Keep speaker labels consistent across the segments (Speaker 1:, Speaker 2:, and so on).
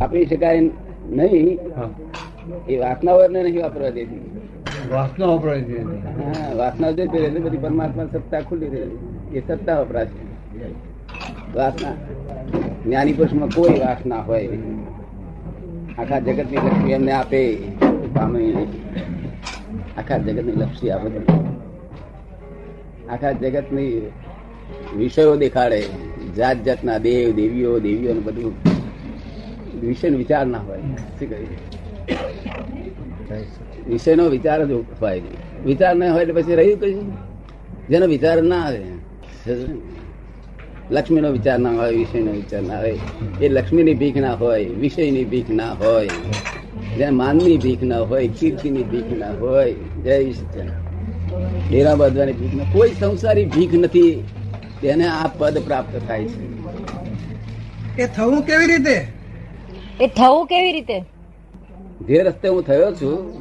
Speaker 1: આપી શકાય નહીં. એ વાસનાઓ એમને નહીં વાપરવા દેતી.
Speaker 2: વાસના વપરાય છે
Speaker 1: હા વાસના જે એટલે બધી પરમાત્મા સત્તા ખુલ્લી રહે એ સત્તા વપરાશે વાસના. જ્ઞાની પુરુષમાં કોઈ વાસના હોય. આખા જગતની લક્ષ્મી એમને આપે. પામે. આખા જગતની લક્ષ્મી આપે. આખા જગતની વિષયો દેખાડે. જાત જાતના દેવ દેવીઓ દેવીઓ બધું વિષય વિચાર ના હોય. શું કહ્યું? વિષયનો વિચાર જ હોય વિચાર ના હોય એટલે પછી રહ્યું કયું જેનો વિચાર ના આવે. લક્ષ્મીનો વિચાર ના હોય વિષયનો વિચાર ના હોય. એ લક્ષ્મીની ભીખ ના હોય વિષયની ભીખ ના હોય. જેને માનની ભીખ ના હોય કીર્તિની ભીખ ના હોય. જય સચિદાનંદ. ડેરા બાંધવાની ભીખ ના કોઈ સંસારી ભીખ નથી. તેને આ પદ પ્રાપ્ત થાય છે.
Speaker 3: એ થવું કેવી રીતે?
Speaker 4: એ થવું કેવી રીતે?
Speaker 1: જે રસ્તે હું થયો છું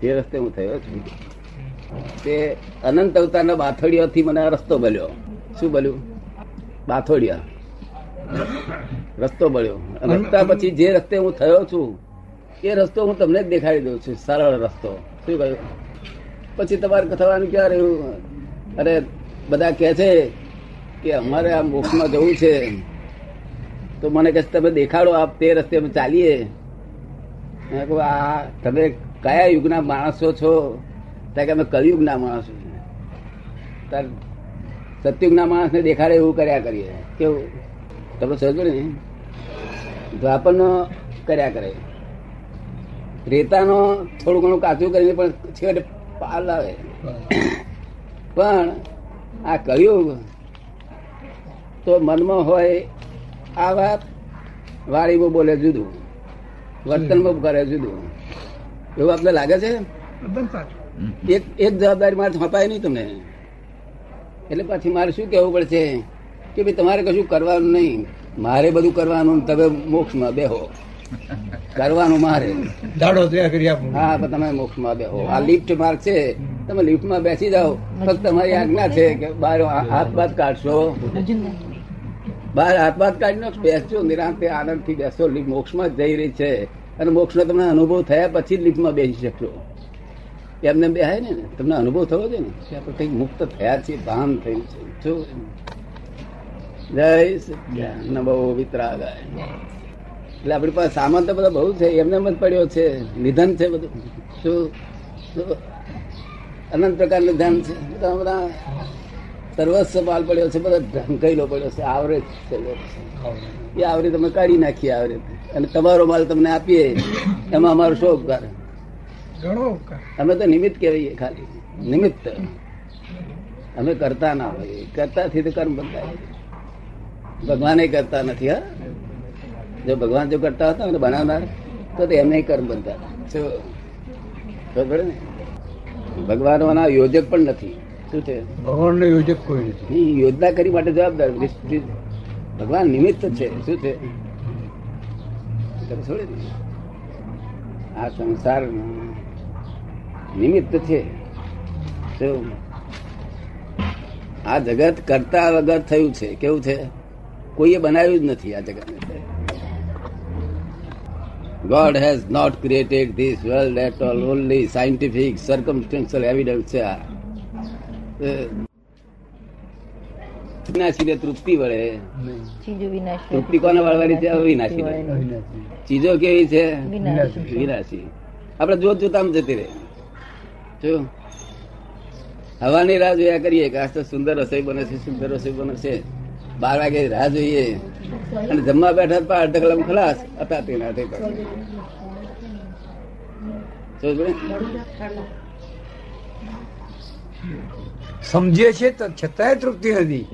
Speaker 1: જે રસ્તે હું થયો છું તે અનંત અવતારના બાથોડિયાથી મને આ રસ્તો બન્યો શું બોલ્યું બાથોડિયા. રસ્તો બન્યો અને રસ્તા પછી જે રસ્તે હું થયો છું એ રસ્તો હું તમને જ દેખાડી દઉં છું. સરળ રસ્તો. શું કહ્યું? પછી તમારે થવાનું ક્યાં રહ્યું? અરે બધા કહે છે કે અમારે આ મોક્ષમાં જવું છે. તો મને કહે તમે દેખાડો આપ તે રસ્તે અમે ચાલીએ. આ, તમે કયા યુગના માણસો છો? ત્યાં કે, અમે કલયુગના માણસો તાર સતયુગના માણસને દેખાડે એવું કર્યા કરીએ. કેવું? તમે સમજો ને? દ્વાપરનો કર્યા કરે. રેતાનો થોડું ઘણું કાચું કરીને પણ છેવટે પાર લાવે પણ આ કલયુગ તો મનમાં હોય આ વાત વાણીમાં બોલે જુદું વર્તનમાં કરે જુદું. એવું આપને લાગે છે? એક એક જવાબદારી મારે સોંપાય નહીં તમને. એટલે પછી મારે શું કહેવું પડશે કે ભાઈ તમારે કશું કરવાનું નહીં. મારે બધું કરવાનું તમે મોક્ષમાં બેહો. કરવાનું મારે.
Speaker 2: દાડો
Speaker 1: હા પણ તમે મોક્ષમાં બેહો. આ લિફ્ટ માર્ગ છે. તમે લિફ્ટમાં બેસી જાઓ. ફક્ત તમારી આજ્ઞા છે કે બહાર હાથ બાદ કાઢશો. બહાર હાથ બાદ કાઢી નાખશો બેસજો, નિરાંતે આનંદથી બેસો લિફ્ટ મોક્ષમાં જઈ રહી છે. અને મોક્ષનો તમને અનુભવ થયા પછી જ લિફ્ટમાં બેસી શકશો. એમને બેહાય ને, તમને અનુભવ થયો છે ને? આપણે કંઈક મુક્ત થયા છીએ, ભાન થયું છે. જો જય નમો વિતરાગાય. એટલે આપણી પાસે સામાન તો બધા બહુ છે, એમને એમ જ પડ્યો છે. નિધન છે બધું. શું? અનંત પ્રકારનું નિધન છે. બધા બધા સર્વસ્વ માલ પડ્યો છે બધા ઢંકાયેલો પડ્યો છે આવરે એ આવરે તમે કાઢી નાખીએ આવરે અને તમારો માલ તમને આપીએ એમાં અમારો શો ઉપકાર? અમે તો નિમિત્ત કહેવાય ખાલી. નિમિત્ત. અમે કરતા ના હોઈએ. કરતાથી તો કર્મ બંધાય. ભગવાને કરતા નથી હા? જો ભગવાન જો કરતા હતા ને બનાવનાર તો એમને કર્મ બનતા ખબર ને? ભગવાનોના યોજક પણ નથી. શું છે?
Speaker 2: ભગવાનનો યોજક કોઈ નથી.
Speaker 1: યોજના કરી માટે જવાબદાર. ભગવાન નિમિત્ત છે. શું છે? તમે છોડે આ સંસાર નિમિત્ત છે? આ જગત કરતા વગર થયું છે. કેવું છે? કોઈએ બનાવ્યું જ નથી આ જગત God has not created this world at all only scientific circumstantial evidence છે આ. તૃપ્તિ વળે. તૃપ્તિ કોને વાળવાની છે? અવિનાશી. ચીજો કેવી છે?
Speaker 4: વિનાશી.
Speaker 1: આપણે જોત જોતામ જતી રહે. જો. હવાની રાહ જોયા કરીએ કે આજ તો સુંદર રસોઈ બને છે સુંદર રસોઈ બને છે. બાર વાગે રાહ જોઈએ. અને જમવા બેઠા પણ અડધા કલાક ખલાસ. હતા તેના તે સમજ
Speaker 2: છે છતાંય તૃપ્તિ નથી.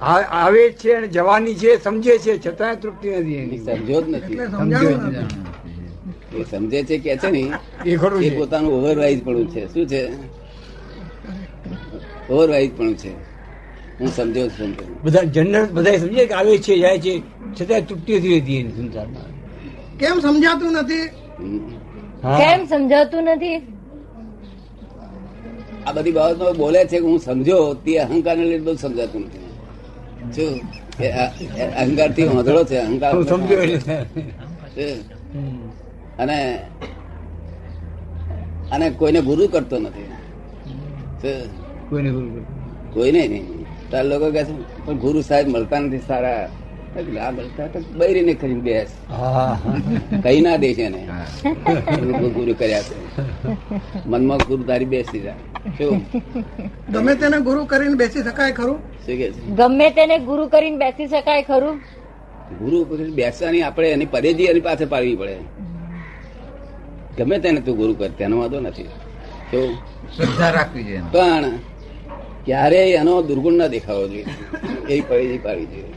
Speaker 2: આવે છે અને જવાની છે સમજે છે છતાંય તૃપ્તિ નથી એની.
Speaker 1: સમજો જ નથી. એ સમજે છે કે છે ને
Speaker 2: એ
Speaker 1: પોતાનું ઓવરવાઇઝ પણ છે. શું છે? ઓવરવાઇઝ પણ છે. હું સમજો સમજો
Speaker 2: બધા જનરલ બધા સમજે કે આવે છે જાય છે છતાંય તૃપ્તિ નથી રહેતી એની સંસારમાં.
Speaker 3: કેમ સમજાતું નથી?
Speaker 4: કેમ સમજાતું નથી?
Speaker 1: આ બધી બાબતમાં બોલે છે કે હું સમજો તે અહંકાર ને લીધે બધું સમજાતું નથી. જો અહંકારથી વાંધળો છે અહંકાર
Speaker 2: સમજો
Speaker 1: અને અને કોઈને ગુરુ કરતો નથી.
Speaker 2: કોઈને ગુરુ
Speaker 1: કોઈને નહીં. તાર લોકો કહે છે પણ ગુરુ સાહેબ મળતા નથી સારા. બૈરીને કરી બેસ. કઈ ના દે છે ગુરુ કર્યા છે. મનમાં ગુરુ તારી બેસી જાય
Speaker 3: ગમે તેને ગુરુ કરીને બેસી શકાય ખરું?
Speaker 1: શું કે?
Speaker 4: ગમે તેને ગુરુ કરીને બેસી શકાય ખરું?
Speaker 1: ગુરુ બેસવાની આપણે એની પરેજી એની પાસે પાડવી પડે. ગમે તેને તું ગુરુ કર તેનો વાંધો નથી.
Speaker 5: શ્રદ્ધા રાખવી જોઈએ
Speaker 1: પણ ક્યારેય એનો દુર્ગુણ ના દેખાવો જોઈએ. એ પરેજી પાડવી જોઈએ.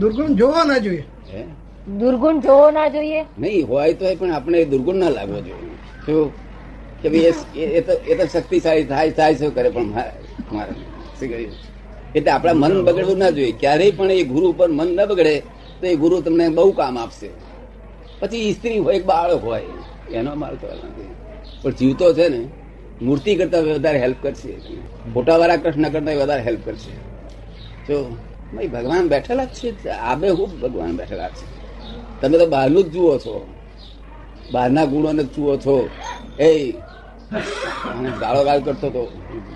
Speaker 3: દુર્ગુણ જોવા ના જોઈએ.
Speaker 1: હે?
Speaker 4: દુર્ગુણ જોવો ના જોઈએ?
Speaker 1: નહીં હોય તો પણ આપણે દુર્ગુણ ના લાગવો જોઈએ. શું? કે ભાઈ એ- તો શક્તિશાળી થાય થાય શું કરે પણ મારે મારે શું કર્યું એટલે આપણા મન બગડવું ના જોઈએ. ક્યારેય પણ એ ગુરુ ઉપર મન ન બગડે તો એ ગુરુ તમને બહુ કામ આપશે. પછી સ્ત્રી હોય એક બાળક હોય એનો મારો તો નથી પણ જીવતો છે ને મૂર્તિ કરતા વધારે હેલ્પ કરશે. ફોટાવાળા કૃષ્ણ કરતા વધારે હેલ્પ કરશે. જો ભગવાન બેઠેલા છે. આબે હું ભગવાન બેઠેલા છે. તમે તો બહારનું જ જુઓ છો. બહારના ગુણોને જુઓ છો. એ ગાળો ગાળ કરતો હતો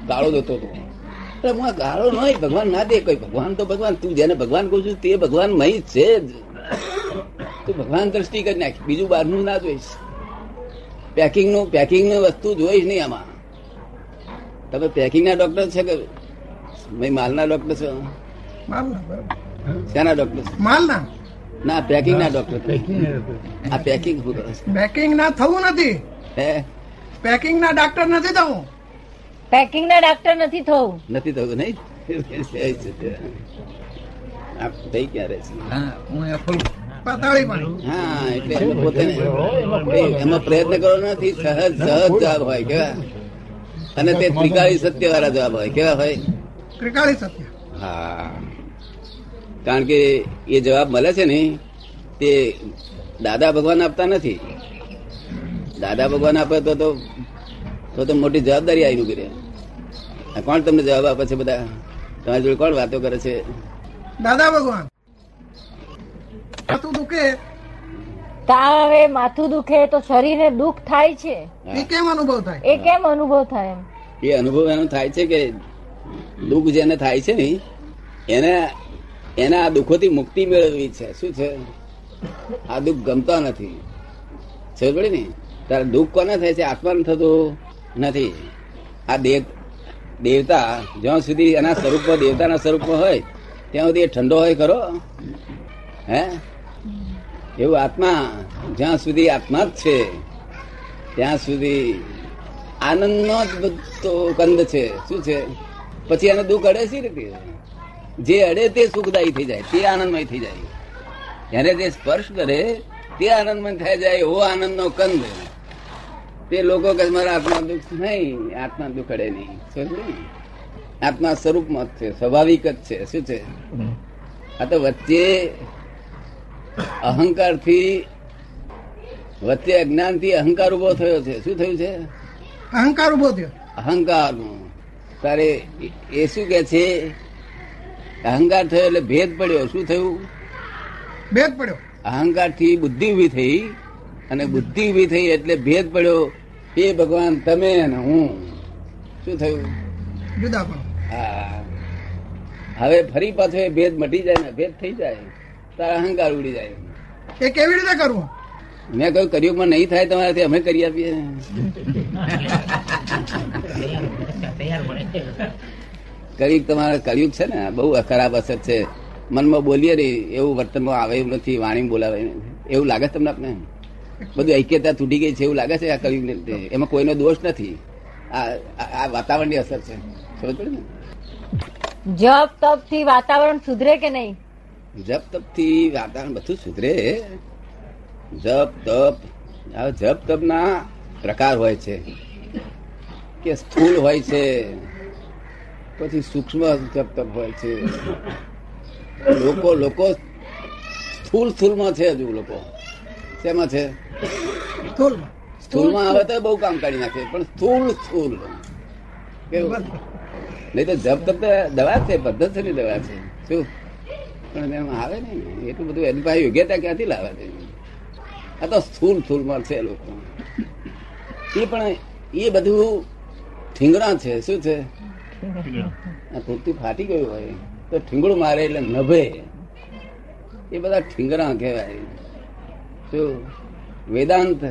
Speaker 1: ગાળો દેતો હતો એટલે હું ગાળો નહીં ભગવાન ના દે. કોઈ ભગવાન તો ભગવાન. તું જેને ભગવાન કહું છું, તે ભગવાન મહી છે જ. તું ભગવાન દ્રષ્ટિ કરી નાખ. બીજું બહારનું ના જોઈશ. પેકિંગનું પેકિંગની વસ્તુ જોઈશ નહીં આમાં. તમે પેકિંગ ના ડોક્ટર છે કે? માલના ડોક્ટર છો?
Speaker 3: માલના બરાબર
Speaker 1: શાના ડોક્ટર
Speaker 3: માલના?
Speaker 1: ના પેકિંગ ના ડોક્ટર આ પેકિંગ શું કરે છે?
Speaker 3: પેકિંગ ના થવું નથી.
Speaker 1: હે?
Speaker 3: પેકિંગ ના ડાક્ટર નથી થવું.
Speaker 4: પેકિંગ ના ડાક્ટર નથી થવું.
Speaker 1: નથી થવું નહીં? આપ થઈ ક્યારે છે?
Speaker 5: હા હું એ
Speaker 3: પાતાળી પાણી.
Speaker 1: હા એટલે પોતે એમાં પ્રયત્ન કરવો નથી સહજ સહજ જવાબ હોય કેવા? અને તે ત્રિકાળી સત્ય વાળા જવાબ હોય કેવા હોય?
Speaker 3: ત્રિકાળી સત્ય.
Speaker 1: હા. કારણ કે એ જવાબ મળે છે ને તે દાદા ભગવાન આપતા નથી. દાદા ભગવાન આપે તો તો તો તો મોટી જવાબદારી આવી ઊભી રહે કોણ તમને જવાબ આપે છે બધા? તમારી જોડે કોણ વાતો કરે છે?
Speaker 3: દાદા ભગવાન માથું દુખે.
Speaker 4: તાવ આવે માથું દુખે તો શરીરને દુઃખ થાય છે.
Speaker 3: એ કેમ અનુભવ થાય?
Speaker 4: એ કેમ અનુભવ થાય એમ?
Speaker 1: એ અનુભવ એનો થાય છે કે દુઃખ જેને થાય છે ને એને એને આ દુઃખોથી મુક્તિ મેળવવી છે. શું છે? આ દુઃખ ગમતા નથી. સમજ પડી ને? તારે દુઃખ કોને થાય છે? આત્માને થતું નથી. આ દેવ, દેવતા જ્યાં સુધી એના સ્વરૂપમાં, દેવતાના સ્વરૂપમાં હોય, ત્યાં સુધી એ ઠંડો હોય ખરો? હે? એવું આત્મા જ્યાં સુધી આત્મા જ છે, ત્યાં સુધી આનંદનો જ બધો કંદ છે. શું છે? પછી એને દુઃખ અડે સી રીતે? જે અડે તે સુખદાયી થઈ જાય તે આનંદમય થઈ જાય. એને જે સ્પર્શ કરે તે આનંદમય થઈ જાય એવો આનંદનો કંદ. તે લોકો કે મારા આત્મા દુઃખ નહીં આત્મા દુઃખ અડે નહીં સમજ આત્મા સ્વરૂપમાં જ છે સ્વાભાવિક જ છે. શું છે? આ તો વચ્ચે અહંકારથી વચ્ચે અજ્ઞાનથી અહંકાર ઊભો થયો છે. શું થયું છે?
Speaker 3: અહંકાર ઊભો થયો.
Speaker 1: અહંકાર તારે એ શું કે છે? અહંકાર થયો એટલે ભેદ પડ્યો. શું થયું?
Speaker 3: ભેદ પડ્યો.
Speaker 1: અહંકારથી બુદ્ધિ ઊભી થઈ અને બુદ્ધિ ઊભી થઈ એટલે ભેદ પડ્યો. એ ભગવાન તમે અને હું. શું થયું?
Speaker 3: જુદા પણ.
Speaker 1: હા. હવે ફરી પાછો એ ભેદ મટી જાય ને ભેદ થઈ જાય. તારા અહંકાર ઉડી જાય.
Speaker 3: એ કેવી રીતે કરવું?
Speaker 1: મેં કહ્યું કરિયુગમાં નહીં થાય તમારાથી અમે કરી આપીએ. કરિયુગ તમારા કળિયુગ છે ને બહુ ખરાબ અસર છે. મનમાં બોલીએ નહીં એવું વર્તનમાં આવે એવું નથી વાણી બોલાવે એવું લાગે છે તમને આપને બધું ઐક્યતા તૂટી ગઈ છે એવું લાગે છે આ કરિયુગ એમાં કોઈનો દોષ નથી? આ વાતાવરણની અસર છે. સમજ પડે ને?
Speaker 4: જપ તપથી વાતાવરણ સુધરે કે નહીં?
Speaker 1: જપ તપથી વાતાવરણ બધું સુધરે. જપ તપ જપ તપ ના પ્રકાર હોય છે. કે સ્થૂલ હોય છે. પછી સૂક્ષ્મ તપ હોય છે. લોકો લોકો સ્થૂલ સ્થૂળમાં છે હજુ લોકો. શેમાં છે?
Speaker 3: સ્થૂળમાં
Speaker 1: સ્થૂલમાં આવે તો બહુ કામ કાઢી નાખે પણ સ્થૂલ સ્થૂલ. કેવું? નહીં તો જપ તપ દવા છે પદ્ધતિની દવા છે. શું? પણ એમ આવે ને એટલું બધું એની પાસે યોગ્યતા ક્યાંથી લાવે છે? આ તો સ્થૂલ સ્થૂલમાં છે લોકો. એ પણ એ બધું ઠીંગણા છે. શું છે? આ કુર્તી ફાટી ગયું હોય તો ઠીંગડું મારે એટલે નભે. એ બધા ઠીંગરા કહેવાય. શું વેદાંત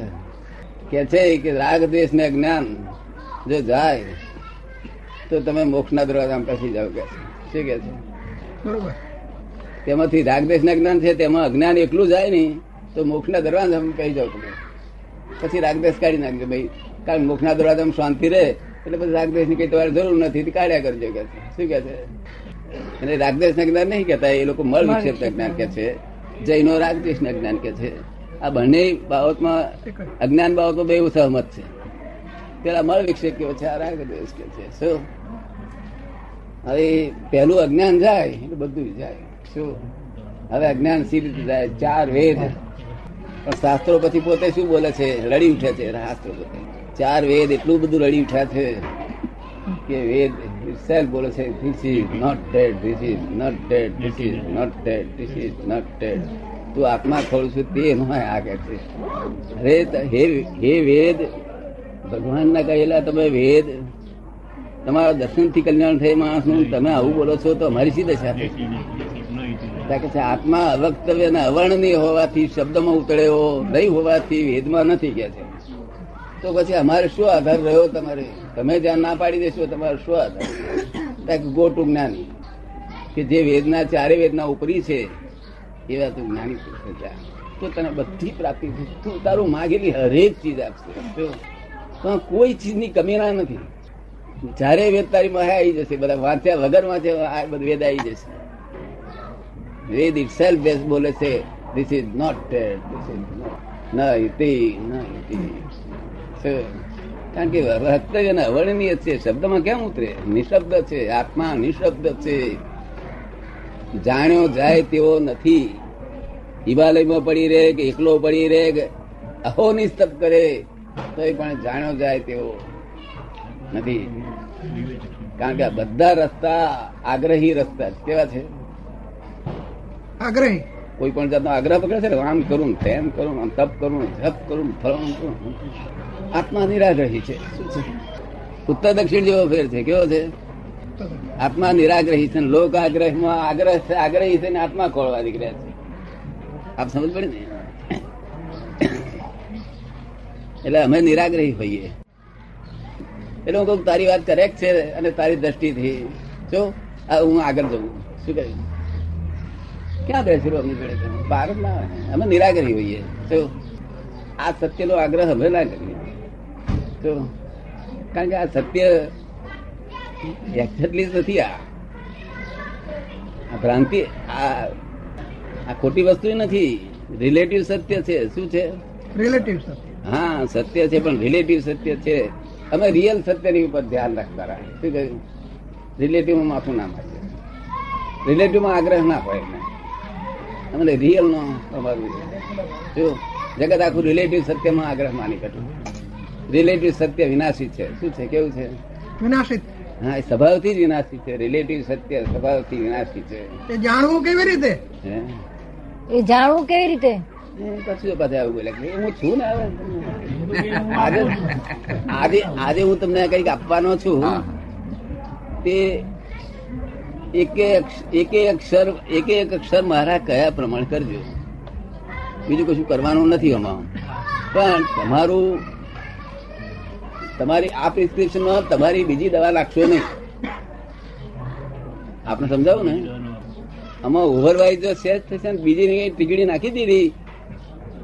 Speaker 1: કે છે કે રાગ દ્વેષ ને જ્ઞાન જો જાય તો તમે મોક્ષના દરવાજા પછી જાવ કે શું કે છે?
Speaker 3: બરોબર.
Speaker 1: તેમાંથી દ્વેષ ના જ્ઞાન છે તેમાં અજ્ઞાન એકલું જાય નહીં તો મોક્ષના દરવાજા કહી જાવ તમે. પછી રાગદેશ કાઢી નાખજો ભાઈ. કારણ મોક્ષના દરવાજામાં શાંતિ રહે એટલે પછી રાગદેશની કઈ જરૂર નથી કાઢ્યા કરજો કે શું કે છે? અને રાગદેશ ના જ્ઞાન નહીં કેતા એ લોકો મળ વિક્ષેપ જ્ઞાન કે છે. જૈનો રાગદેશ ના જ્ઞાન કે છે. આ બંને બાબતમાં, અજ્ઞાન બાબતો બે સહમત છે. પેલા મળ વિક્ષેપ કેવો છે, આ રાગદેશ કે છે. શું? હવે પહેલું અજ્ઞાન જાય, એટલે બધું જાય. શું? હવે અજ્ઞાન સી રીતે જાય? ચાર વેદ. પણ શાસ્ત્રો પછી પોતે શું બોલે છે? રડી ઉઠે છે શાસ્ત્રો પોતે. ચાર વેદ એટલું બધું રડી ઉઠ્યા છે કે વેદ સેલ્ફ બોલે છે this is not dead this is not dead this is not dead this is not dead તું આત્મા ખોલ છું, તે નો આ કે છે. હે વેદ, ભગવાનના કહેલા તમે વેદ, તમારા દર્શનથી કલ્યાણ થઈ માણસનું, તમે આવું બોલો છો તો અમારી શી દશા કે છે, આત્મા અવક્તવ્ય અને અવર્ણનીય હોવાથી શબ્દમાં ઉતરેવો નહીં હોવાથી વેદમાં નથી કે છે. તો પછી અમારે શું આધાર રહ્યો તમારે? તમે ધ્યાન ના પાડી દેશો, તમારો શું આધાર? ગો ટુ જ્ઞાની. કે જે વેદના, ચારે વેદના ઉપરી છે એવા તું જ્ઞાની પુરુષ તો તને બધી પ્રાપ્તિ થશે. તું તારું માગેલી હરેક ચીજ આપશે? તો કોઈ ચીજની કમી ના નથી. જ્યારે વેદ તારી મહે આવી જશે, બધા વાંચ્યા વગર વાંચ્યા બધું વેદ આવી જશે. વેદ ઇટ સેલ્ફ બેસ્ટ બોલે છે this is not this is ન ઇતિ ન ઇતિ? કારણ કે વક્તવ્ય ને અવર્ણનીય છે શબ્દમાં કેમ ઉતરે? નિશબ્દ છે આત્મા નિશબ્દ છે. જાણ્યો જાય તેવો નથી. હિમાલયમાં પડી રહે કે એકલો પડી રહે કે અહો નિસ્તબ કરે તો પણ જાણ્યો જાય તેવો નથી. કારણ કે આ બધા રસ્તા આગ્રહી રસ્તા કેવા છે?
Speaker 3: આગ્રહી?
Speaker 1: કોઈ પણ જાતનો આગ્રહ પકડે છે આમ કરું તેમ કરું આમ તપ કરું જપ કરું ફરવાનું કરું આત્મા નિરાગ્રહી છે. ઉત્તર દક્ષિણ જેવો ફેર છે. કેવો છે? આત્મા નિરાગ્રહી છે લોક આગ્રહમાં આગ્રહ છે, આગ્રહી છે ને આત્મા ખોળવા નીકળ્યા છે. આપ સમજ પડે ને? એટલે અમે નિરાગ્રહી હોઈએ. એટલે હું કહું, તારી વાત કરેક્ટ છે અને તારી દ્રષ્ટિથી. જો હું આગળ જઉં. શું કહ્યું? ક્યાં બેસી અમને જોડે તમે? ના અમે નિરાગ્રહી હોઈએ. તો આ સત્યનો આગ્રહ અમે ના કરીએ. તો કારણ કે આ સત્ય એક્ઝેક્ટલી નથી આ. ભ્રાંતિ આ આ ખોટી વસ્તુ નથી. રિલેટિવ સત્ય છે શું છે?
Speaker 3: રિલેટિવ સત્ય.
Speaker 1: હા સત્ય છે પણ રિલેટિવ સત્ય છે. અમે રિયલ સત્યની ઉપર ધ્યાન રાખતા રહ્યા. શું કહ્યું? રિલેટિવમાં માથું ના મારીએ. રિલેટિવમાં આગ્રહ ના હોય એમને. અમને રિયલ નો અમારું જગત આખું રિલેટિવ સત્યમાં આગ્રહ માની બેઠું. રિલેટિવ સત્ય વિનાશી છે. શું છે? કેવું છે?
Speaker 3: વિનાશિત
Speaker 1: હા એ સ્વભાવથી જ વિનાશી છે. રિલેટિવ સત્ય સ્વભાવથી વિનાશી છે.
Speaker 3: એ જાણવું કેવી રીતે?
Speaker 1: હે?
Speaker 4: એ જાણવું કેવી રીતે?
Speaker 1: એ કશું બધા આવું બોલે હું છું ને આજે આજે આજે હું તમને કંઈક આપવાનો છું. તે એકે એકે અક્ષર એકે એક અક્ષર મારા કયા પ્રમાણે કરજો બીજું કશું કરવાનું નથી અમારું પણ તમારું તમારી આ પ્રિસ્ક્રિપ્શનમાં તમારી બીજી દવા નાખશો નહીં. આપણે સમજાવું ને? આમાં ઓવરવાઇઝ જો થશે ને બીજી ની ટીકડી નાખી દીધી,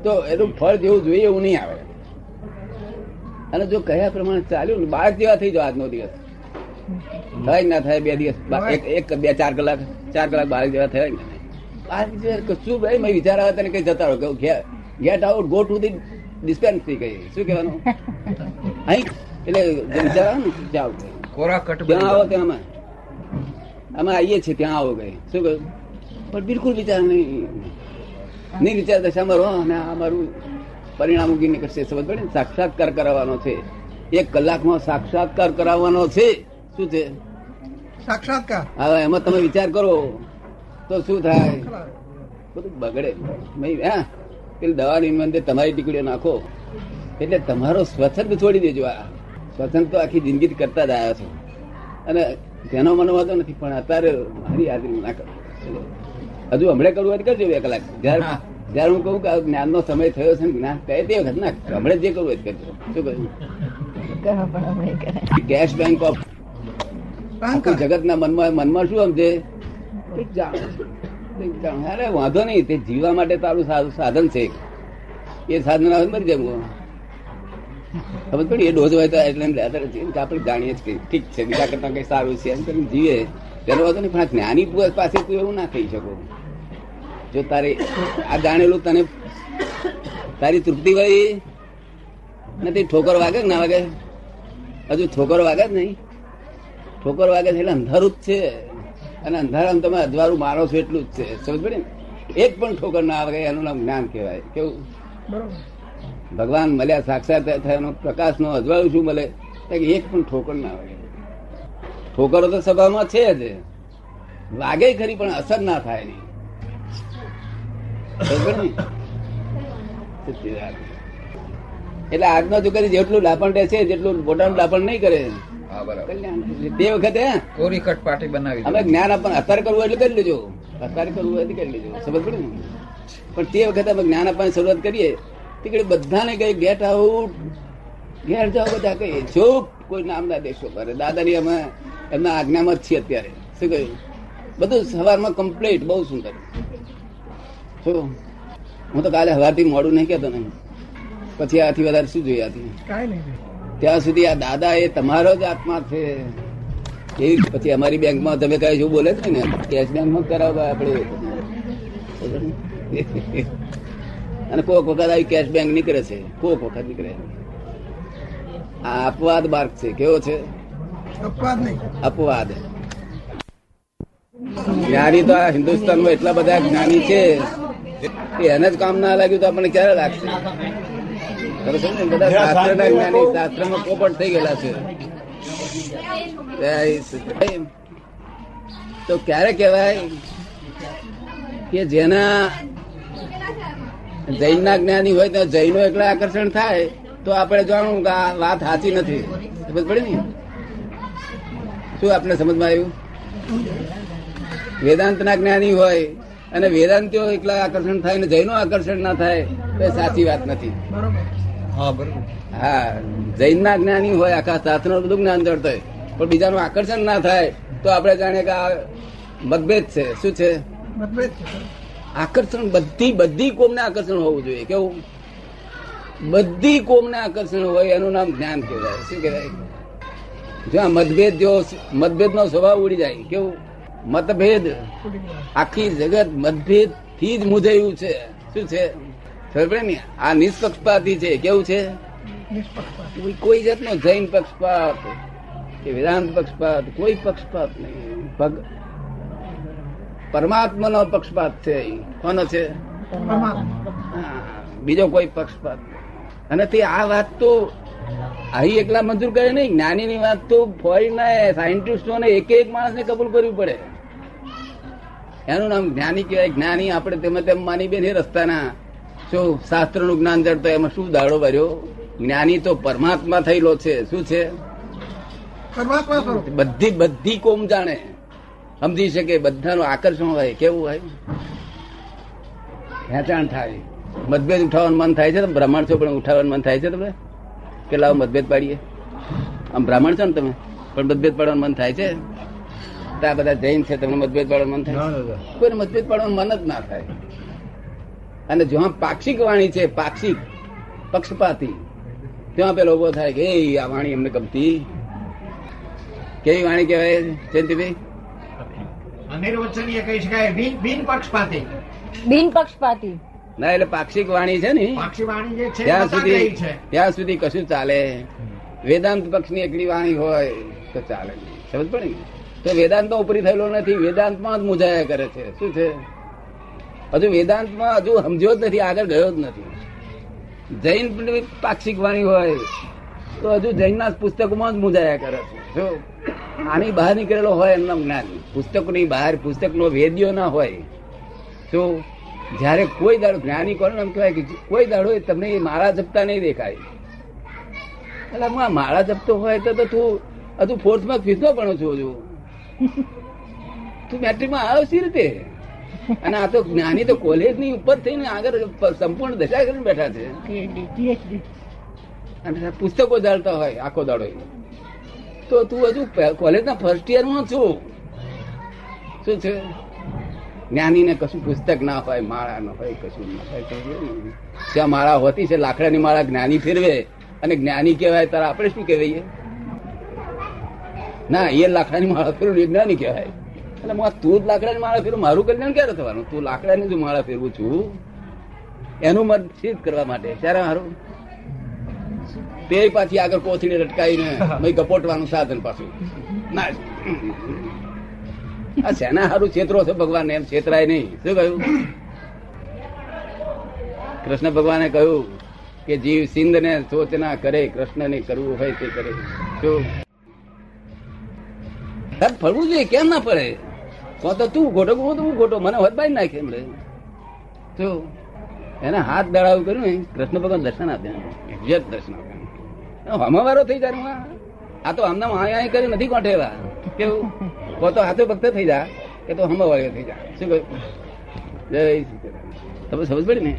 Speaker 1: તો એનું ફળ જેવું જોઈએ એવું નહીં આવે. અને જો કયા પ્રમાણે ચાલ્યું ને, બાળક જેવા થઈ જાવ આજનો દિવસ. થાય ના થાય બે દિવસ એક બે, ચાર કલાક ચાર કલાક બાળક જેવા થયા થાય? બાળક જેવા કશું, ભાઈ, મેં વિચાર આવે તને કઈ જતા રહો. Get out go to the dispensary કઈ શું કહેવાનું? અહીં એટલે જે વિચાર આવે ને જાઓ
Speaker 5: કોરા
Speaker 1: ત્યાં આવો ત્યાં અમે. અમે આવીએ છીએ ત્યાં આવો ગઈ. શું કહ્યું? પણ બિલકુલ વિચાર નહીં. નહીં વિચાર દશામાં રહો અને આ મારું પરિણામ ઉગી નીકળશે સમજ પડે સાક્ષાત્કાર કરાવવાનો છે. એક કલાકમાં સાક્ષાત્કાર કરાવવાનો છે. શું છે?
Speaker 3: સાક્ષાત્કાર?
Speaker 1: હવે એમાં તમે વિચાર કરો. તો શું થાય? બધું બગડે. ભાઈ હા. પેલી દવાની અંદર તમારી ટીકડીઓ નાખો. એટલે તમારો સ્વચ્છંદ છોડી દેજો આ. સ્વચ્છંદ તો આખી જિંદગી કરતા જ આવ્યા છો. અને તેનો મને વાંધો નથી પણ અત્યારે મારી હાજરી ના કરો. હજુ હમણાં કરવું હોય કરજો બે કલાક. જયારે જયારે હું કહું કે જ્ઞાન જ્ઞાનનો સમય થયો છે ને જ્ઞાન કહે તે વખત ના. હમણાં જે કરવું હોય કરજો. શું કહ્યું?
Speaker 4: કરો પણ અમે કરે
Speaker 1: ગેસ બેંક ઓફ
Speaker 3: જગતના
Speaker 1: જગત ના મનમાં મનમાં શું સમજે? અરે વાંધો નહીં, તે જીવવા માટે તારું સારું સાધન છે. એ સાધન આવે તો મરી જવું. ખબર પડી? એ ડોઝ હોય તો એટલે આપણે જાણીએ જ કે ઠીક છે, બીજા કરતા કઈ સારું છે. એમ કરીને જીવે. તેનો વાંધો નહીં, પણ જ્ઞાની પાસે તું એવું ના કહી શકો. જો તારે આ જાણેલું તને તારી તૃપ્તિ વળી નથી ઠોકર વાગે ના વાગે? હજુ ઠોકર વાગે જ નહીં. ઠોકર વાગે છે એટલે અંધારું જ છે. અને અંધારામાં તમે અજવાળું મારો છો એટલું જ છે. સમજ પડે ને? એક પણ ઠોકર ના આવે એનું નામ જ્ઞાન કહેવાય. કેવું? ભગવાન મળ્યા સાક્ષાત થયાનો પ્રકાશ નો અજવાળું શું મળે? એક પણ ઠોકર ના આવે. ઠોકરો તો સભામાં છે જ. વાગે ખરી પણ અસર ના થાય. નહીં. એટલે આજનો છોકરી જેટલું લાપણ રહે છે જેટલું બોટાનું લાપણ નહીં કરે. તે વખતે હે,
Speaker 5: કોરી કટપાટી બનાવી
Speaker 1: અમે જ્ઞાન આપવાનું અત્યારે કરવું એટલે કરી લેજો. અત્યારે કરવું હોય કરી લેજો. સમજ પડે ને? પણ તે વખતે અમે જ્ઞાન આપવાની શરૂઆત કરીએ તે ઘડી બધાને કઈ ગેટ આઉટ ઘેર જાઓ બધા કહીએ જો કોઈ નામ ના દેશો કરે. દાદાની અમે એમના આજ્ઞામાં જ છીએ અત્યારે. શું કહ્યું? બધું સવારમાં કમ્પ્લીટ બહુ સુંદર. શું હું તો કાલે સવારથી મોડું નહીં કહેતો ને. પછી આથી વધારે શું જોઈએ આથી?
Speaker 3: કાંઈ નહીં.
Speaker 1: ત્યાં સુધી આ દાદા એ તમારો જ આત્મા છે. એ પછી અમારી બેંકમાં તમે કઈ શું બોલે છે ને કેશ બેંકમાં કરાવવા આપણે. અને કોક વખત આવી કેશ બેંક નીકળે છે. કોક વખત નીકળે. આ અપવાદ માર્ગ છે. કેવો છે?
Speaker 3: અપવાદ નહીં.
Speaker 1: અપવાદ. જ્ઞાની તો આ હિન્દુસ્તાનમાં એટલા બધા જ્ઞાની છે એને જ કામ ના લાગ્યું તો આપણને ક્યારે લાગશે? ને? શાસ્ત્રના જ્ઞાની શાસ્ત્રમાં થઈ ગયેલા છે. તો ક્યારે કહેવાય કે જેના જૈન ના જ્ઞાની હોય તો જૈનો એકલા આકર્ષણ થાય તો આપણે જાણવું કે આ વાત સાચી નથી. સમજ પડે ને? શું આપણે સમજમાં આવ્યું? વેદાંત ના જ્ઞાની હોય અને વેદાંતિઓ એકલા આકર્ષણ થાય ને જૈનો આકર્ષણ ના થાય તો સાચી વાત નથી.
Speaker 3: બરોબર
Speaker 5: હા
Speaker 1: જૈન ના જ્ઞાની હોય આખા શાસ્ત્ર બધું જ્ઞાન હોય પણ બીજાનું આકર્ષણ ના થાય તો આપણે જાણીએ કે આ મતભેદ છે. શું છે?
Speaker 3: મતભેદ
Speaker 1: આકર્ષણ બધી બધી કોમને આકર્ષણ હોવું જોઈએ? કેવું? બધી કોમને આકર્ષણ હોય એનું નામ જ્ઞાન કહેવાય. શું કહેવાય? જો આ મતભેદ જો મતભેદ નો સ્વભાવ ઉડી જાય કેવું? મતભેદ. આખી જગત મતભેદથી જ મુજાયું છે. શું છે? ખબર ને? આ નિષ્પક્ષપાતી છે. કેવું છે? કોઈ- જાતનો જૈન પક્ષપાત કે વેદાંત પક્ષપાત કોઈ પક્ષપાત નહીં. પરમાત્મા પરમાત્માનો પક્ષપાત છે કોનો છે? બીજો કોઈ પક્ષપાત. અને તે આ વાત તો અહીં એકલા મંજૂર કરે નહીં. જ્ઞાની ની વાત તો ફોરેન સાયન્ટિસ્ટોને એક એક માણસ ને કબૂલ કરવી પડે. એનું નામ જ્ઞાની કહેવાય. જ્ઞાની આપણે તેમ તેમ માની બેન રસ્તાના શું શાસ્ત્રનું જ્ઞાન જડતો એમાં શું દાડો ભર્યો? જ્ઞાની તો પરમાત્મા થયેલો છે. શું છે? બધી બધી કોમ જાણે. સમજી શકે બધાનું આકર્ષણ હોય કેવું હોય? ખેંચાણ થાય. મતભેદ ઉઠાવવાનું મન થાય છે તમે બ્રાહ્મણ છો પણ ઉઠાવવાનું મન થાય છે તમને? કે લાવો મતભેદ પાડીએ? આમ બ્રાહ્મણ છો ને તમે? પણ મતભેદ પાડવાનું મન થાય છે? તો આ બધા જૈન છે તમને મતભેદ પાડવાનું મન થાય કોઈને મતભેદ પાડવાનું મન જ ના થાય. અને જ્યાં પાક્ષિક વાણી છે પાક્ષિક પક્ષપાતી ત્યાં પેલો ઊભો થાય કે આ વાણી અમને ગમતી. કેવી વાણી કહેવાય જયંતિભાઈ?
Speaker 6: અનિર્વચનીય કહી શકાય બિન બિન પક્ષપાતી.
Speaker 4: બિન પક્ષપાતી.
Speaker 1: ના એટલે પાક્ષિક વાણી છે ને.
Speaker 6: પાક્ષી વાણી જે છે એ
Speaker 1: ત્યાં સુધી ત્યાં સુધી કશું ચાલે. વેદાંત પક્ષની એકલી વાણી હોય તો ચાલે. સમજ પડે? તો વેદાંત તો ઉપરી થયેલો નથી. વેદાંતમાં જ મુજાયા કરે છે. શું છે? હજુ વેદાંતમાં હજુ સમજ્યો જ નથી, આગળ ગયો જ નથી. જૈન પાક્ષિક વાણી હોય, તો હજુ જૈનના પુસ્તકોમાં જ મુજાયા કરે છે. જો આની બહાર નીકળેલો હોય એમના જ્ઞાન. પુસ્તકની બહાર, પુસ્તકનો વેદ્યો ના હોય. તો જ્યારે કોઈ દાડો જ્ઞાની કોને એમ કહેવાય કે કોઈ દાડો તમને માળા જપતા નહીં દેખાય. એટલે હું માળા જપતો હોય તો તો હજુ ફોર્થમાં ફિફ્થમાં ભણો છો હજુ. તું મેટ્રિકમાં આવ્યો રીતે? અને આ તો જ્ઞાની તો કોલેજની ઉપર થઈને આગળ સંપૂર્ણ દશા કરીને બેઠા છે. અને પુસ્તકો જાળતા હોય આખો દાડો તો તું હજુ કોલેજના ફર્સ્ટ યરમાં છું. શું છે? જ્ઞાનીને કશું પુસ્તક ના હોય, માળા ના હોય, કશું ના હોય. ત્યાં માળા હોતી છે, લાકડાની માળા જ્ઞાની ફેરવે. અને જ્ઞાની કહેવાય, તારા આપણે શું કહેવાય ના, એ લાકડાની માળા ફેરવે જ્ઞાની કહેવાય. એટલે હું તું જ લાકડાની માળા ફેરવું, મારું કલ્યાણ ક્યારે થવાનું? તું લાકડાની જ માળા ફેરવું છું. એનું મન સિદ્ધ કરવા માટે. ત્યારે મારું? તે પાછી આગળ કોથળી લટકાવીને મય ગપોટવાનું સાધન પાછું. ના. આ સેના હારું છેતરો છે ભગવાન એમ છેતરાય નહીં. શું કહ્યું? કૃષ્ણ ભગવાને કહ્યું કે જીવ સિંધ ને સોચ ના કરે કૃષ્ણ ને કરવું હોય તે કરે. શું? ફરવું જોઈએ? કેમ ના પડે તો તો તું ખોટો હું તો હું મને હોત બાઈ નાખે એમ તો એના હાથ દડાવું કર્યું ને, કૃષ્ણ ભગવાન દર્શન આપ્યા. એક્ઝેક્ટ દર્શન આપ્યા. હમવારો થઈ જાય હું આ? તો આમના આયા કરી નથી કોઠેલા કેવું? કો તો હાથે ભક્ત થઈ જા. કે તો હમવાળ્યો થઈ જા. શું કહ્યું? જય તમે સમજ પડી ને?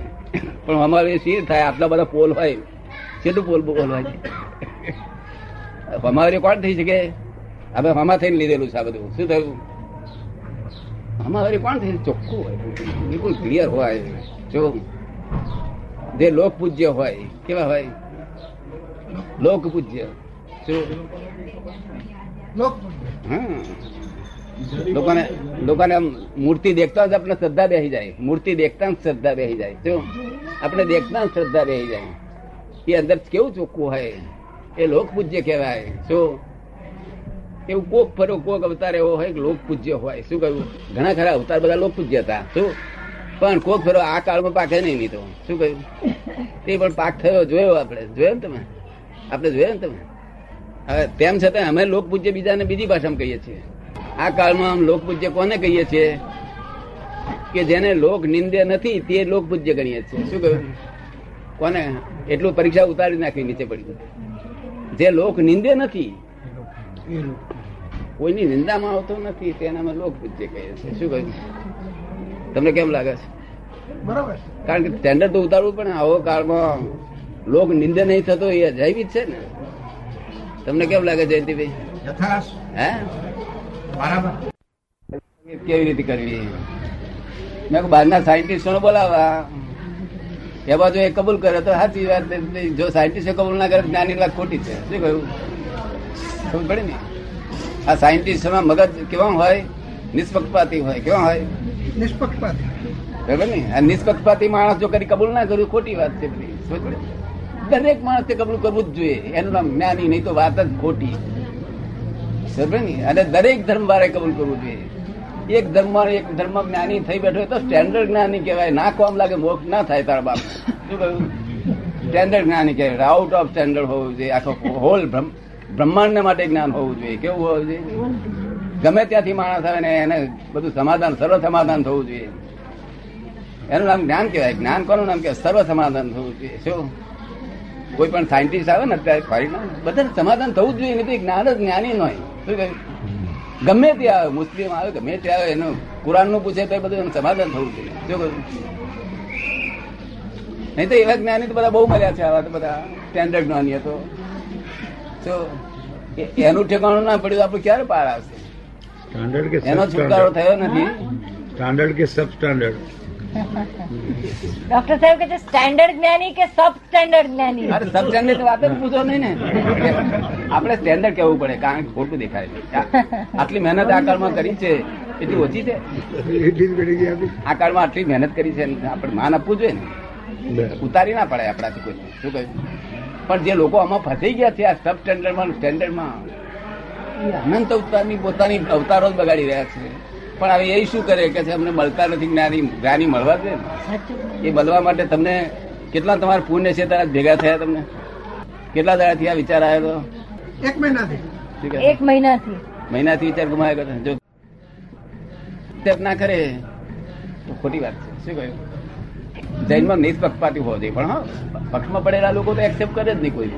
Speaker 1: પણ અમારે શી થાય, આટલા બધા પોલ હોય. કેટલું પોલ પોલ હોય? અમારે કોણ થઈ શકે? હવે હમા થઈને લીધેલું છે આ બધું. શું થયું? અમારે કોણ થઈ ચોખ્ખું હોય. બિલકુલ ક્લિયર હોય. જો જે લોક પૂજ્ય હોય, કેવા હોય? લોક પૂજ્ય લોકોને લોકોને આમ મૂર્તિ દેખતા જ આપણે શ્રદ્ધા બેસી જાય. મૂર્તિ દેખતા જ શ્રદ્ધા બેસી જાય. શું આપણે દેખતા જ શ્રદ્ધા બેસી જાય. એ અંદર કેવું ચોખ્ખું હોય? એ લોક પૂજ્ય કહેવાય. શું એવું કોક ફરો, કોક અવતાર એવો હોય કે લોક પૂજ્ય હોય. શું કહ્યું? ઘણા ખરા અવતાર બધા લોક પૂજ્ય હતા. શું? પણ કોક ફેરો, આ કાળમાં પાકે નહીં તો. શું કહ્યું? તે પણ પાક થયો, જોયો આપણે. જોયો ને તમે? આપણે જોયો ને તમે? હવે તેમ છતાં અમે લોક પૂજ્ય બીજાને બીજી ભાષામાં કહીએ છીએ. આ કાળમાં આમ લોક પૂજ્ય કોને કહીએ છીએ? કે જેને લોક નિંદે નથી, તે લોક પૂજ્ય ગણીએ છીએ. શું કહ્યું? કોને? એટલું પરીક્ષા ઉતારી નાખી, નીચે પડી જે લોક નિંદે નથી કોઈની નિંદામાં આવતો નથી તેનામાં લોક પૂજ્ય કહીએ છે. શું કહ્યું તમને કેમ લાગે છે?
Speaker 3: બરાબર.
Speaker 1: કારણ કે ટેન્ડર તો ઉતારવું પણ આવો કાળમાં લોક નિંદે નહીં થતો એ અજાયબી જ છે ને. તમને કેમ લાગે જયંતિભાઈ? હે?
Speaker 6: બરાબર.
Speaker 1: કેવી રીતે કરવી? મેં બહારના સાયન્ટિસ્ટોને બોલાવા. એવા જો એ કબૂલ કરે તો સાચી વાત જો સાયન્ટિસ્ટ કબૂલ ના કરે જ્ઞાની લાગ ખોટી છે. શું કહ્યું? ખબર પડે ને? આ સાયન્ટિસ્ટમાં મગજ કેવા હોય? નિષ્પક્ષપાતી હોય કેવા હોય?
Speaker 3: નિષ્પક્ષપાતી.
Speaker 1: બરાબર ને? આ નિષ્પક્ષપાતી માણસ જો કરી કબૂલ ના કર્યું ખોટી વાત છે દરેક માણસે કબૂલ કરવું જ જોઈએ. એનું નામ જ્ઞાની નહીં તો વાત જ ખોટી. સમજે ને? અને દરેક ધર્મ વારે કબૂલ કરવું જોઈએ. એક ધર્મ એક ધર્મ જ્ઞાની થઈ બેઠો તો સ્ટેન્ડર્ડ જ્ઞાની કહેવાય. ના કોમ લાગે મોક્ષ ના થાય તારા બાપ. શું કહ્યું? સ્ટેન્ડર્ડ જ્ઞાની કહેવાય. આઉટ ઓફ સ્ટેન્ડર્ડ હોવું જોઈએ. આખો હોલ બ્રહ્માંડ માટે જ્ઞાન હોવું જોઈએ. કેવું હોવું જોઈએ? ગમે ત્યાંથી માણસ આવે ને એને બધું સમાધાન સર્વ સમાધાન થવું જોઈએ. એનું નામ જ્ઞાન કહેવાય. જ્ઞાન કોનું નામ કહેવાય? સર્વ સમાધાન થવું જોઈએ. શું? કોઈ પણ સાયન્ટિસ્ટ આવે ને અત્યારે ફોરેનર, બધા સમાધાન થવું જ જોઈએ. નહીં જ્ઞાન જ જ્ઞાની ન હોય. શું કહ્યું? ગમે તે આવે મુસ્લિમ આવે ગમે તે આવે એનું કુરાનનું પૂછે તો બધું એનું સમાધાન થવું જોઈએ. શું કહ્યું? નહીં તો એવા જ્ઞાની તો બધા બહુ મળ્યા છે આવા તો બધા. સ્ટેન્ડર્ડ જ્ઞાની તો તો એનું ઠેકાણું ના પડ્યું આપણે ક્યારે પાર આવશે?
Speaker 7: સ્ટાન્ડર્ડ કે
Speaker 1: એનો છુટકારો થયો નથી.
Speaker 7: સ્ટાન્ડર્ડ કે સબ સ્ટાન્ડર્ડ?
Speaker 4: ડોક્ટર સાહેબ કે સ્ટાન્ડર્ડ જ્ઞાની કે સબ સ્ટાન્ડર્ડ જ્ઞાની?
Speaker 1: અરે સબ સ્ટાન્ડર્ડ વાત જ પૂછો નહીં ને. આપણે સ્ટેન્ડર્ડ કેવું પડે કારણ કે ખોટું દેખાય છે. આટલી મહેનત આ કાળમાં કરી છે એટલી ઓછી છે? આ કાળમાં આટલી મહેનત કરી છે આપણે માન આપવું જોઈએ ને. ઉતારી ના પડે આપણાથી કોઈ. શું કહ્યું? પણ જે લોકો આમાં ફસાઈ ગયા છે આ સબ સ્ટેન્ડર્ડમાં સ્ટેન્ડર્ડમાં એ અનંત અવતારની પોતાની અવતારો જ બગાડી રહ્યા છે. પણ હવે એ શું કરે કે અમને મળતા નથી જ્ઞાની જ્ઞાની મળવા દે એ મળવા માટે તમને કેટલા તમારા પુણ્ય છે તારા ભેગા થયા તમને? કેટલા દાડાથી આ વિચાર આવ્યો હતો
Speaker 3: એક મહિનાથી.
Speaker 4: એક મહિનાથી.
Speaker 1: મહિનાથી વિચાર ગુમાવ્યો જો ના કરે તો ખોટી વાત છે. શું કહ્યું? જૈનમાં નિષ્પક્ષપાતી હોવો જોઈએ. પણ હા પક્ષમાં પડેલા લોકો તો એક્સેપ્ટ કરે જ નહીં કોઈ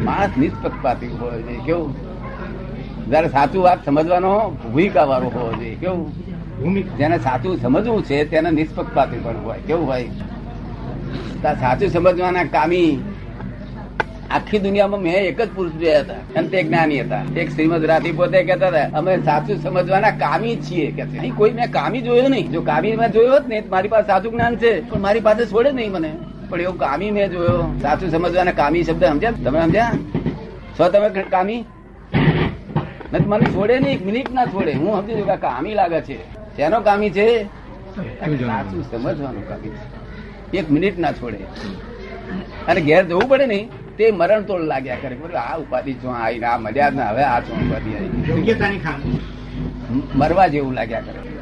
Speaker 1: માણસ નિષ્પક્ષપાતી હોવો જોઈએ. કેવું? જયારે સાચું વાત સમજવાનો ભૂમિકા વાળો હોવો જોઈએ. કેવું?
Speaker 6: ભૂમિકા.
Speaker 1: જેને સાચું સમજવું છે તેને નિષ્પક્ષપાતી પણ હોય. કેવું હોય? સાચું સમજવાના કામી આખી દુનિયામાં મેં એક જ પુરુષ જોયા હતા. અને તે જ્ઞાની હતા. એક શ્રીમદ રાધી પોતે કહેતા હતા અમે સાચું સમજવાના કામી છીએ કે અહીં કોઈ મેં કામી જોયો નહીં. જો કામી મેં જોયો જ ને મારી પાસે સાચું જ્ઞાન છે. પણ મારી પાસે છોડે નહીં મને. પણ એવું કામી મેં જોયો. સાચું સમજવાના કામી શબ્દ સમજ્યા તમે સમજ્યા? છો તમે કામી? નથી મને છોડે નહીં. એક મિનિટ ના છોડે. હું સમજી છું કે કામી લાગે છે. શેનો કામી છે? સાચું સમજવાનું કામી એક મિનિટ ના છોડે. અને ઘેર જવું પડે ને તે મરણ તોડ લાગ્યા કરે. બોલો આ ઉપાધિ જો આવી આ મર્યાદ ના હવે આ શું ઉપાધિ આવી મરવા જેવું લાગ્યા કરે.